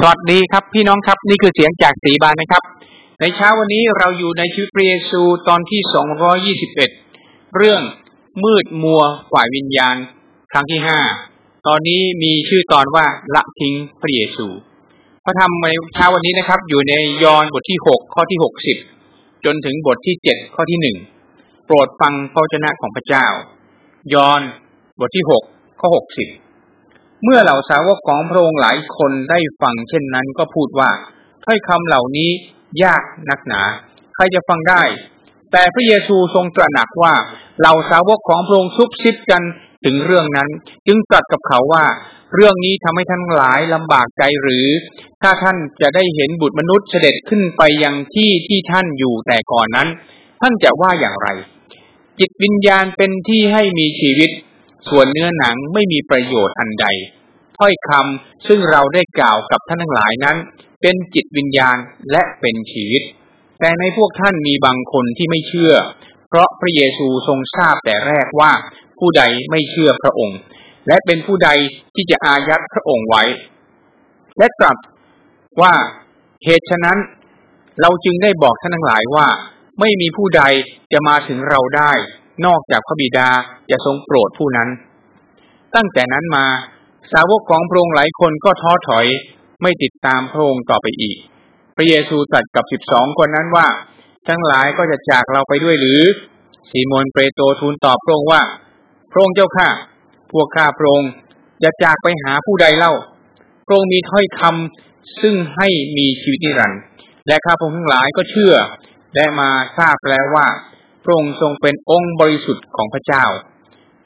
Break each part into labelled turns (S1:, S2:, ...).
S1: สวัสดีครับพี่น้องครับนี่คือเสียงจากสีบานนะครับ ในเช้าวันนี้เราอยู่ในชีวิตพระเยซูตอนที่สองร้อยี่สิบเอ็ดเรื่องมืดมัวฝ่ายวิญญาณ ครั้งที่ห้าตอนนี้มีชื่อตอนว่าละทิ้งพระเยซูพระธรรมในเช้าวันนี้นะครับ อยู่ในยอห์นบทที่หกข้อที่หกสิบจนถึงบทที่เจ็ดข้อที่หนึ่งโปรดฟังพระเจ้าของพระเจ้า ยอห์นบทที่หกข้อหกสิบ เมื่อเหล่าสาวกของพระองค์หลายคนได้ฟังเช่นนั้นก็พูดว่าถ้อยคำเหล่านี้ยากนักหนา ใครจะฟังได้ แต่พระเยซูทรงตระหนักว่าเหล่าสาวกของพระองค์ซุบซิบกันถึงเรื่องนั้น จึงตรัสกับเขาว่า เรื่องนี้ทำให้ท่านหลายลำบากใจหรือ ถ้าท่านจะได้เห็นบุตรมนุษย์เสด็จขึ้นไปยังที่ที่ท่านอยู่แต่ก่อนนั้น ท่านจะว่าอย่างไร จิตวิญญาณเป็นที่ให้มีชีวิต ส่วนเนื้อหนังไม่มีประโยชน์อันใด ถ้อยคำซึ่งเราได้กล่าวกับท่านทั้งหลายนั้น เป็นจิตวิญญาณและเป็นชีวิต แต่ในพวกท่านมีบางคนที่ไม่เชื่อ เพราะพระเยซูทรงทราบแต่แรกว่าผู้ใดไม่เชื่อพระองค์ และเป็นผู้ใดที่จะอายัดพระองค์ไว้ และตรัสว่าเหตุฉะนั้น เราจึงได้บอกท่านทั้งหลายว่า ไม่มีผู้ใดจะมาถึงเราได้ นอกจากพระบิดาจะทรงโปรดผู้นั้น ตั้งแต่นั้นมาสาวกของพระองค์หลายคนก็ท้อถอยไม่ติดตามพระองค์ต่อไปอีก พระเยซูตรัสกับสิบสองคนนั้นว่า ทั้งหลายก็จะจากเราไปด้วยหรือซีโมนเปโตรทูลตอบพระองค์ว่า พระองค์เจ้าข้าพวกข้าพระองค์จะจากไปหาผู้ใดเล่าพระองค์มีถ้อยคำซึ่งให้มีชีวิตนิรันดร์และข้าพระองค์ทั้งหลายก็เชื่อ และมาทราบแล้วว่า พระองค์ทรงเป็นองค์บริสุทธิ์ของพระเจ้า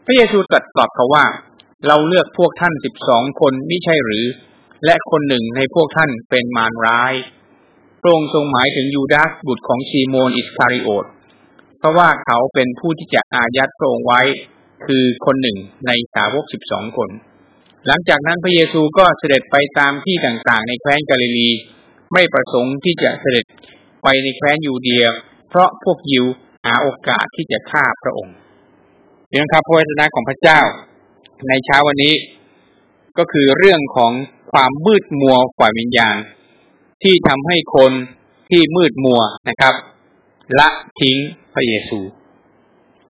S1: พระเยซูตรัสตอบเขาว่า เราเลือกพวกท่านสิบสองคนไม่ใช่หรือ และคนหนึ่งในพวกท่านเป็นมารร้าย พระองค์ทรงหมายถึงยูดาสบุตรของซีโมนอิสคาริโอต เพราะว่าเขาเป็นผู้ที่จะอายัดพระองค์ไว้ คือคนหนึ่งในสาวกสิบสองคน หลังจากนั้นพระเยซูก็เสด็จไปตามที่ต่างๆ ในแคว้นกาลิลี ไม่ประสงค์ที่จะเสด็จไปในแคว้นยูเดีย เพราะพวกยิว หาโอกาสที่จะฆ่าพระองค์เรื่องครับพระวจนะของพระเจ้า ในเช้าวันนี้ ก็คือเรื่องของความมืดมัวฝ่ายวิญญาณ ที่ทำให้คนที่มืดมัวนะครับ ละทิ้งพระเยซู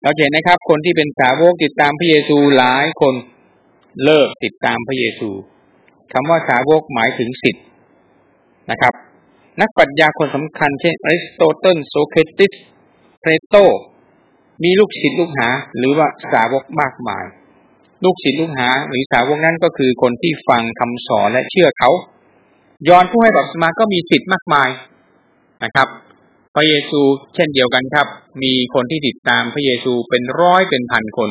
S1: เราเห็นนะครับ คนที่เป็นสาวกติดตามพระเยซูหลายคนเลิกติดตามพระเยซูคำว่าสาวกหมายถึงสิทธิ์นะครับ นักปรัชญาคนสำคัญเช่นอริสโตเติลโซเคติส เพรโตมีลูกศิษย์ลูกหา หรือว่าสาวกมากมาย ลูกศิษย์ลูกหา หรือสาวกนั้นก็คือคนที่ฟังคำสอนและเชื่อเขา ยอนผู้ให้บัพติศมาก็มีสิทธิ์มากมายนะครับ พระเยซูเช่นเดียวกันครับ มีคนที่ติดตามพระเยซูเป็นร้อยเป็นพันคน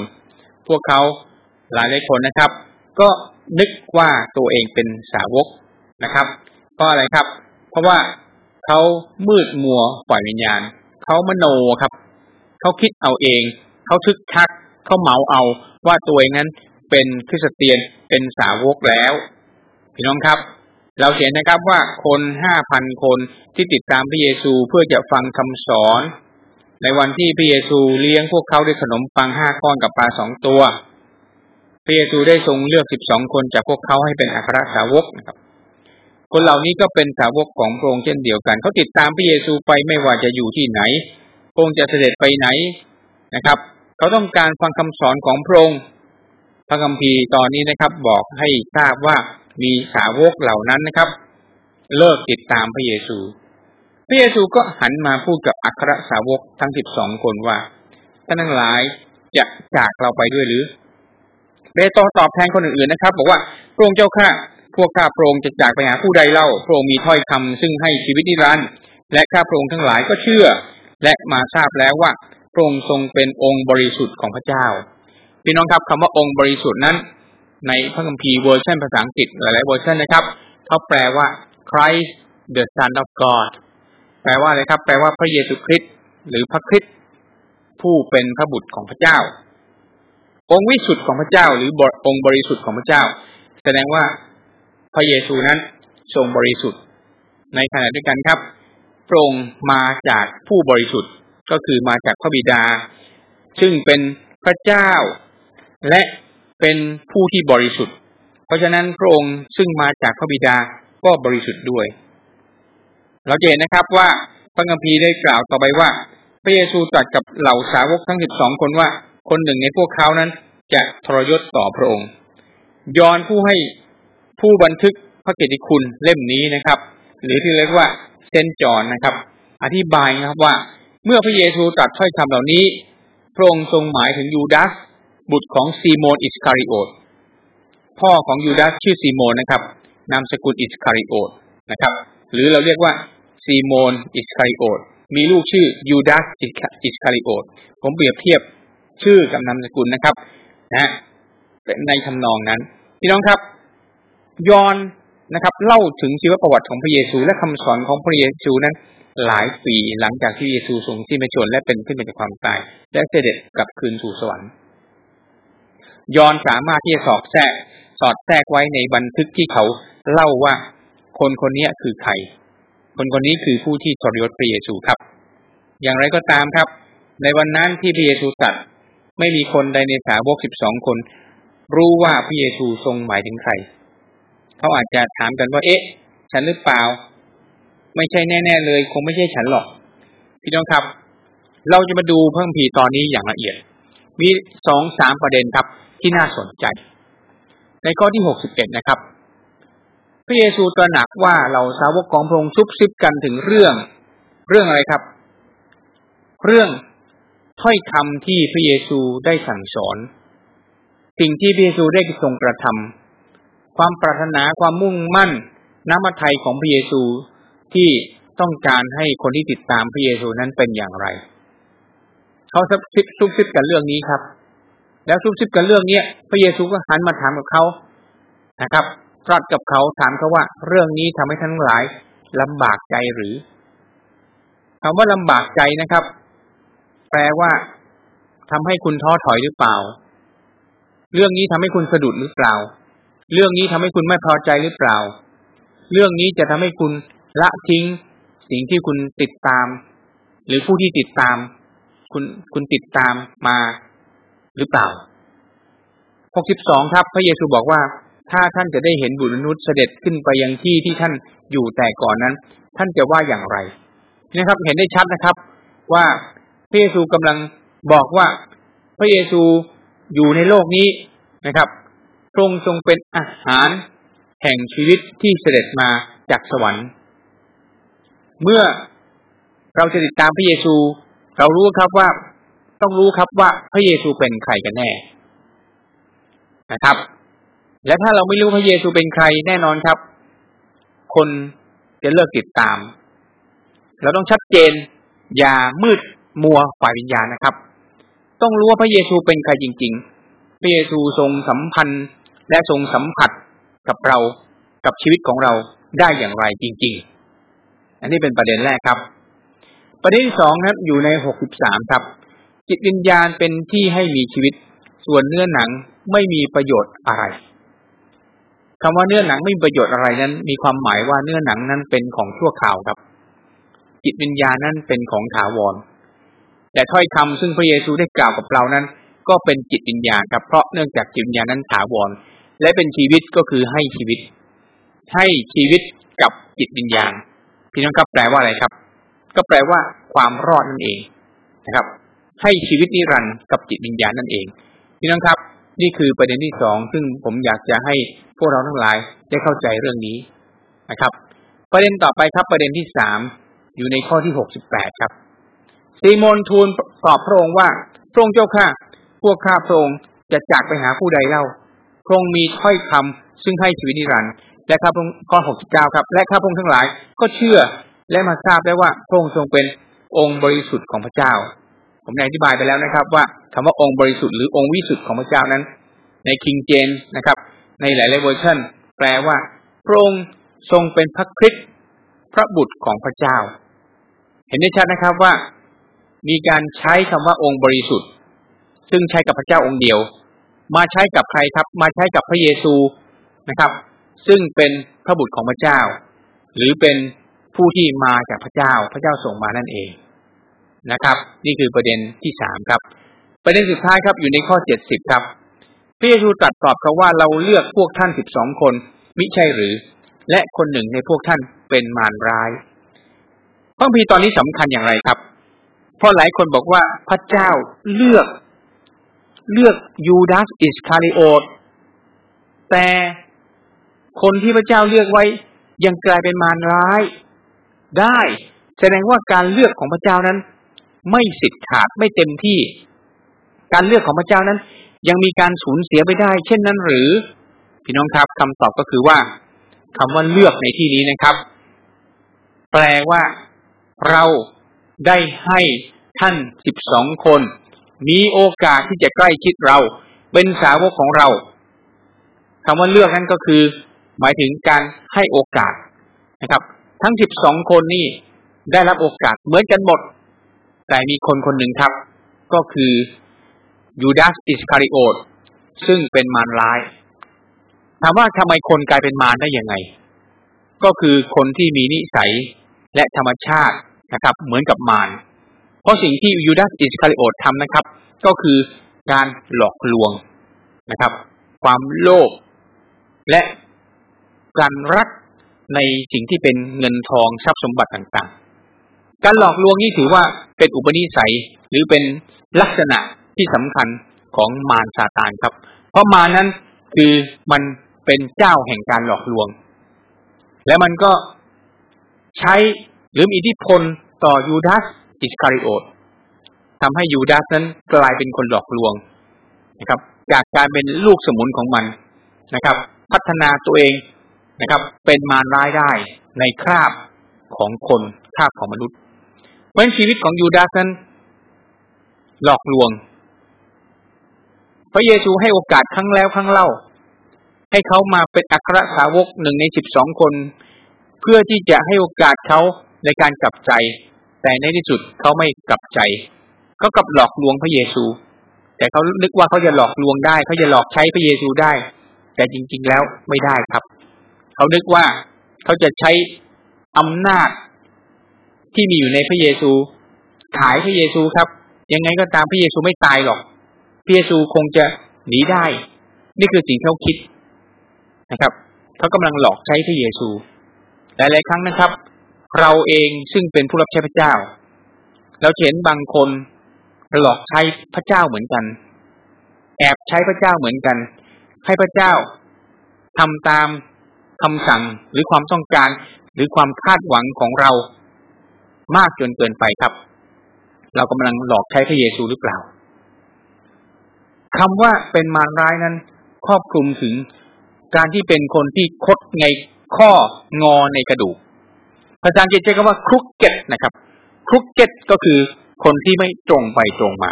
S1: พวกเขาหลายหลายคนนะครับ ก็นึกว่าตัวเองเป็นสาวกนะครับ เพราะอะไรครับ เพราะว่าเขามืดมัวปล่อยวิญญาณ เขามโนครับ เขาคิดเอาเอง เขาทึกทัก เขาเหมาเอาว่าตัวเองนั้นเป็นคริสเตียนเป็นสาวกแล้ว พี่น้องครับ เราเห็นนะครับว่าคนห้าพันคนที่ติดตามพระเยซูเพื่อจะฟังคำสอน ในวันที่พระเยซูเลี้ยงพวกเขาด้วยขนมปังห้าก้อนกับปลาสองตัวพระเยซูได้ทรงเลือกสิบสองคนจากพวกเขาให้เป็นอัครสาวกนะครับ คนเหล่านี้ก็เป็นสาวกของพระองค์เช่นเดียวกัน เขาติดตามพระเยซูไปไม่ว่าจะอยู่ที่ไหน พระองค์จะเสด็จไปไหนนะครับ เขาต้องการฟังคำสอนของพระองค์ พระคัมภีร์ตอนนี้นะครับ บอกให้ทราบว่ามีสาวกเหล่านั้นนะครับ เลิกติดตามพระเยซู พระเยซูก็หันมาพูดกับอัครสาวกทั้งสิบสองคนว่าท่านทั้งหลายจะจากเราไปด้วยหรือเปโตรตอบแทนคนอื่นๆนะครับ บอกว่าพระองค์เจ้าข้า พวกข้าพระองค์จะจากไปหาผู้ใดเล่าพระองค์มีถ้อยคำซึ่งให้ชีวิตนิรันดร์และข้าพระองค์ทั้งหลายก็เชื่อ และมาทราบแล้วว่าพระองค์ทรงเป็นองค์บริสุทธิ์ของพระเจ้าพี่น้องครับคำว่าองค์บริสุทธิ์นั้น ในพระคัมภีร์เวอร์ชันภาษาอังกฤษหลายๆเวอร์ชันนะครับเขาแปลว่า Christ the Son of God แปลว่าอะไรครับ แปลว่าพระเยซูคริสต์หรือพระคริสต์ผู้เป็นพระบุตรของพระเจ้า องค์วิสุทธิ์ของพระเจ้า หรือองค์บริสุทธิ์ของพระเจ้า แสดงว่า พระเยซูนั้นทรงบริสุทธิ์ ในขณะเดียวกันครับพระองค์มาจากผู้บริสุทธิ์ก็คือมาจากพระบิดา ซึ่งเป็นพระเจ้า และเป็นผู้ที่บริสุทธิ์ เพราะฉะนั้นพระองค์ซึ่งมาจากพระบิดาก็บริสุทธิ์ด้วย เราเห็นนะครับว่าพระคัมภีร์ได้กล่าวต่อไปว่า พระเยซูตรัสกับเหล่าสาวกทั้งสิบสองคนว่า คนหนึ่งในพวกเขานั้นจะทรยศต่อพระองค์ ยอห์นผู้ให้ ผู้บันทึกพระกิตติคุณเล่มนี้นะครับ หรือที่เรียกว่า Saint John นะครับ อธิบายนะครับว่า เมื่อพระเยซูตรัสถ้อยคำเหล่านี้พระองค์ทรงหมายถึงยูดาสบุตรของซีโมนอิสคาริโอตพ่อของยูดาสชื่อซีโมนนะครับ นามสกุลอิสคาริโอตนะครับ หรือเราเรียกว่าซีโมนอิสคาริโอตมีลูกชื่อยูดาสอิสคาริโอตผมเปรียบเทียบชื่อกับนามสกุลนะครับนะในทำนองนั้น พี่น้องครับ ยอนนะครับ เล่าถึงชีวประวัติของพระเยซู และคำสอนของพระเยซูนั้น หลายปีหลังจากที่เยซูทรงที่มาชนและเป็นขึ้นมาจากความตาย และเสด็จกลับคืนสู่สวรรค์ ยอนสามารถที่จะสอดแทรกสอดแทรกไว้ในบันทึกที่เขาเล่าว่าคนคนนี้คือใคร คนคนนี้คือผู้ที่ทรยศพระเยซูครับ อย่างไรก็ตามครับ ในวันนั้นที่พระเยซูตรัสไม่มีคนใดในสาวกสิบสองคน รู้ว่าพระเยซูทรงหมายถึงใคร เขาอาจจะถามกันว่า เอ๊ะ ฉันหรือเปล่า ไม่ใช่แน่ ๆ เลย คงไม่ใช่ฉันหรอก พี่น้องครับ เราจะมาดูเพิ่มพีตอนนี้อย่างละเอียด มีสองสามประเด็นครับ ที่น่าสนใจ ในข้อที่หกสิบเอ็ดนะครับ พระเยซูตระหนักว่าเราสาวกของพระองค์ซุบซิบกันถึงเรื่องเรื่องอะไรครับ เรื่องถ้อยคำที่พระเยซูได้สั่งสอน สิ่งที่พระเยซูได้ทรงกระทำ ความปรารถนาความมุ่งมั่นน้ำมันไทยของพระเยซูที่ต้องการให้คนที่ติดตามพระเยซูนั้นเป็นอย่างไร เขาซุบซิบซุบซิบกันเรื่องนี้ครับ แล้วซุบซิบกันเรื่องเนี้ยพระเยซูก็หันมาถามกับเขานะครับตรัสกับเขาถามเขาว่า เรื่องนี้ทำให้ทั้งหลายลำบากใจหรือคำว่าลำบากใจนะครับ แปลว่าทำให้คุณท้อถอยหรือเปล่า เรื่องนี้ทำให้คุณสะดุดหรือเปล่า เรื่องนี้ทำให้คุณไม่พอใจหรือเปล่า เรื่องนี้จะทำให้คุณละทิ้ง สิ่งที่คุณติดตาม หรือผู้ที่ติดตาม คุณคุณติดตามมาหรือเปล่าหกสิบสองครับ พระเยซูบอกว่า ถ้าท่านจะได้เห็นบุตรมนุษย์เสด็จขึ้นไปยังที่ที่ท่านอยู่แต่ก่อนนั้น ท่านจะว่าอย่างไรนะครับ เห็นได้ชัดนะครับ ว่าพระเยซูกำลังบอกว่า พระเยซูอยู่ในโลกนี้นะครับ ทรงทรงเป็นอาหารแห่งชีวิตที่เสด็จมาจากสวรรค์ เมื่อเราจะติดตามพระเยซู เรารู้ครับว่าต้องรู้ครับว่าพระเยซูเป็นใครกันแน่นะครับ และถ้าเราไม่รู้พระเยซูเป็นใครแน่นอนครับ คนจะเลิกติดตาม เราต้องชัดเจน อย่ามืดมัวฝ่ายวิญญาณนะครับ ต้องรู้ว่าพระเยซูเป็นใครจริง ๆ พระเยซูทรงสัมพันธ์ และทรงสัมผัสกับเรากับชีวิตของเราได้อย่างไรจริง ๆ อันนี้เป็นประเด็นแรกครับ ประเด็นที่สองครับ อยู่ในหกสิบสามครับ จิตวิญญาณเป็นที่ให้มีชีวิต ส่วนเนื้อหนังไม่มีประโยชน์อะไรคำว่าเนื้อหนังไม่มีประโยชน์อะไรนั้น มีความหมายว่าเนื้อหนังนั้นเป็นของชั่วคราวครับ จิตวิญญาณนั้นเป็นของถาวร แต่ถ้อยคำซึ่งพระเยซูได้กล่าวกับเรานั้น ก็เป็นจิตวิญญาณครับเพราะเนื่องจากจิตวิญญาณนั้นถาวร และเป็นชีวิตก็คือให้ชีวิต ให้ชีวิตกับจิตวิญญาณพี่น้องครับแปลว่าอะไรครับ ก็แปลว่าความรอดนั่นเองนะครับ ให้ชีวิตนิรันดร์กับจิตวิญญาณนั่นเองพี่น้องครับ นี่คือประเด็นที่สองซึ่งผมอยากจะให้พวกเราทั้งหลายได้เข้าใจเรื่องนี้นะครับ ประเด็นต่อไปครับประเด็นที่สามอยู่ในข้อที่หกสิบแปดครับซีโมนทูลตอบพระองค์ว่าพระองค์เจ้าข้าพวกข้าพระองค์จะจากไปหาผู้ใดเล่า พระองค์มีถ้อยคำซึ่งให้ชีวิตนิรันดร์และข้าพระองค์ข้อหกสิบเก้าครับ และข้าพระองค์ทั้งหลายก็เชื่อและมาทราบได้ว่าพระองค์ทรงเป็นองค์บริสุทธิ์ของพระเจ้า ผมได้อธิบายไปแล้วนะครับ ว่าคำว่าองค์บริสุทธิ์หรือองค์วิสุทธิ์ของพระเจ้านั้น ใน King James นะครับ ในหลายๆเวอร์ชันแปลว่าพระองค์ทรงเป็นพระคริสต์พระบุตรของพระเจ้า เห็นได้ชัดนะครับว่ามีการใช้คำว่าองค์บริสุทธิ์ ซึ่งใช้กับพระเจ้าองค์เดียว มาใช้กับใครครับ มาใช้กับพระเยซูนะครับ ซึ่งเป็นพระบุตรของพระเจ้า หรือเป็นผู้ที่มาจากพระเจ้า พระเจ้าส่งมานั่นเองนะครับ นี่คือประเด็นที่สามครับ ประเด็นสุดท้ายครับอยู่ในข้อเจ็ดสิบครับ พระเยซูตรัสตอบเขาว่าเราเลือกพวกท่านสิบสองคนมิใช่หรือ และคนหนึ่งในพวกท่านเป็นมารร้ายพระพีตอนนี้สำคัญอย่างไรครับ เพราะหลายคนบอกว่าพระเจ้าเลือก เลือกยูดาสอิสคาริโอตแต่คนที่พระเจ้าเลือกไว้ยังกลายเป็นมารร้าย ได้แสดงว่าการเลือกของพระเจ้านั้น ไม่สิทธิ์ขาดไม่เต็มที่ การเลือกของพระเจ้านั้น ยังมีการสูญเสียไปได้ เช่นนั้นหรือ พี่น้องครับคำตอบก็คือว่าคำว่าเลือกในที่นี้นะครับ แปลว่าเราได้ให้ท่านสิบสองคน มีโอกาสที่จะใกล้ชิดเรา เป็นสาวกของเราคำว่าเลือกนั้นก็คือ หมายถึงการให้โอกาสนะครับ ทั้งสิบสองคนนี่ได้รับโอกาสเหมือนกันหมด แต่มีคนคนหนึ่งครับ ก็คือยูดาสอิสคาริโอตซึ่งเป็นมารร้ายถามว่าทำไมคนกลายเป็นมารได้ยังไง ก็คือคนที่มีนิสัยและธรรมชาตินะครับ เหมือนกับมาร เพราะสิ่งที่ยูดาสอิสคาริโอตทำนะครับ ก็คือการหลอกลวงนะครับ ความโลภและการรักในสิ่งที่เป็นเงินทองทรัพย์สมบัติต่างๆ การหลอกลวงนี้ถือว่าเป็นอุปนิสัยหรือเป็นลักษณะที่สำคัญของมารซาตานครับ เพราะมานั้นคือมันเป็นเจ้าแห่งการหลอกลวง และมันก็ใช้หรือมีอิทธิพลต่อยูดาส อิสคาริโอตทำให้ยูดาสนั้นกลายเป็นคนหลอกลวงนะครับ จากการเป็นลูกสมุนของมันนะครับ พัฒนาตัวเองนะครับ เป็นมารร้ายได้ในคราบของคนคราบของมนุษย์ เพราะชีวิตของยูดาสนั้นหลอกลวง พระเยซูให้โอกาสครั้งแล้วครั้งเล่า ให้เขามาเป็นอัครสาวกหนึ่งในสิบสองคน เพื่อที่จะให้โอกาสเขาในการกลับใจ แต่ในที่สุดเขาไม่กลับใจเขากลับหลอกลวงพระเยซู แต่เขานึกว่าเขาจะหลอกลวงได้เขาจะหลอกใช้พระเยซูได้ แต่จริง ๆ แล้วไม่ได้ครับเขานึกว่าเขาจะใช้อำนาจที่มีอยู่ในพระเยซูขายพระเยซูครับ ยังไงก็ตามพระเยซูไม่ตายหรอกพระเยซูคงจะหนีได้ นี่คือสิ่งที่เขาคิดนะครับเขากำลังหลอกใช้พระเยซูหลายๆครั้งนะครับ เราเองซึ่งเป็นผู้รับใช้พระเจ้า เราเห็นบางคนหลอกใช้พระเจ้าเหมือนกัน แอบใช้พระเจ้าเหมือนกัน ให้พระเจ้าทำตามคำสั่งหรือความต้องการหรือความคาดหวังของเรามากจนเกินไปครับ เรากำลังหลอกใช้พระเยซูหรือเปล่าคำว่าเป็นมารร้ายนั้น ครอบคลุมถึงการที่เป็นคนที่คดไงข้องอในกระดูก ภาษาอังกฤษใช้คำว่าครุกเก็ตนะครับครุกเก็ตก็คือคนที่ไม่ตรงไปตรงมา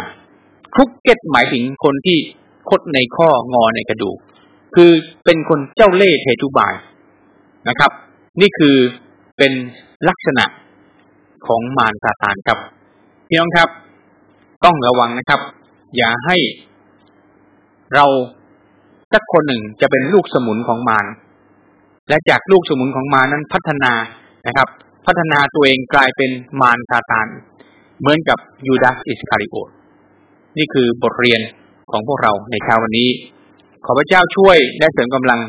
S1: ครุกเก็ตหมายถึงคนที่คดในข้องอในกระดูก คือเป็นคนเจ้าเล่ห์เทตุบายนะครับ นี่คือเป็นลักษณะของมารซาตานครับพี่น้องครับ ต้องระวังนะครับ อย่าให้เราสักคนหนึ่งจะเป็นลูกสมุนของมารและจากลูกสมุนของมารนั้นพัฒนา นะครับ พัฒนาตัวเองกลายเป็นมารซาตานเหมือนกับยูดาสอิสคาริโอตนี่คือบทเรียนของพวกเราในเช้าวันนี้ ขอพระเจ้าช่วยและเสริมกำลัง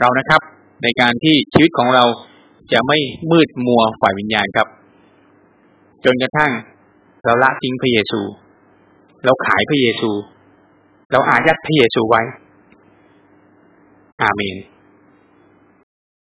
S1: เรานะครับ ในการที่ชีวิตของเราจะไม่มืดมัวฝ่ายวิญญาณครับ จนกระทั่งเราละทิ้งพระเยซู เราขายพระเยซู เราอายัดพระเยซูไว้ อาเมน